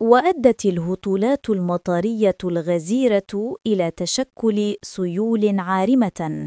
وأدت الهطولات المطرية الغزيرة إلى تشكل سيول عارمة.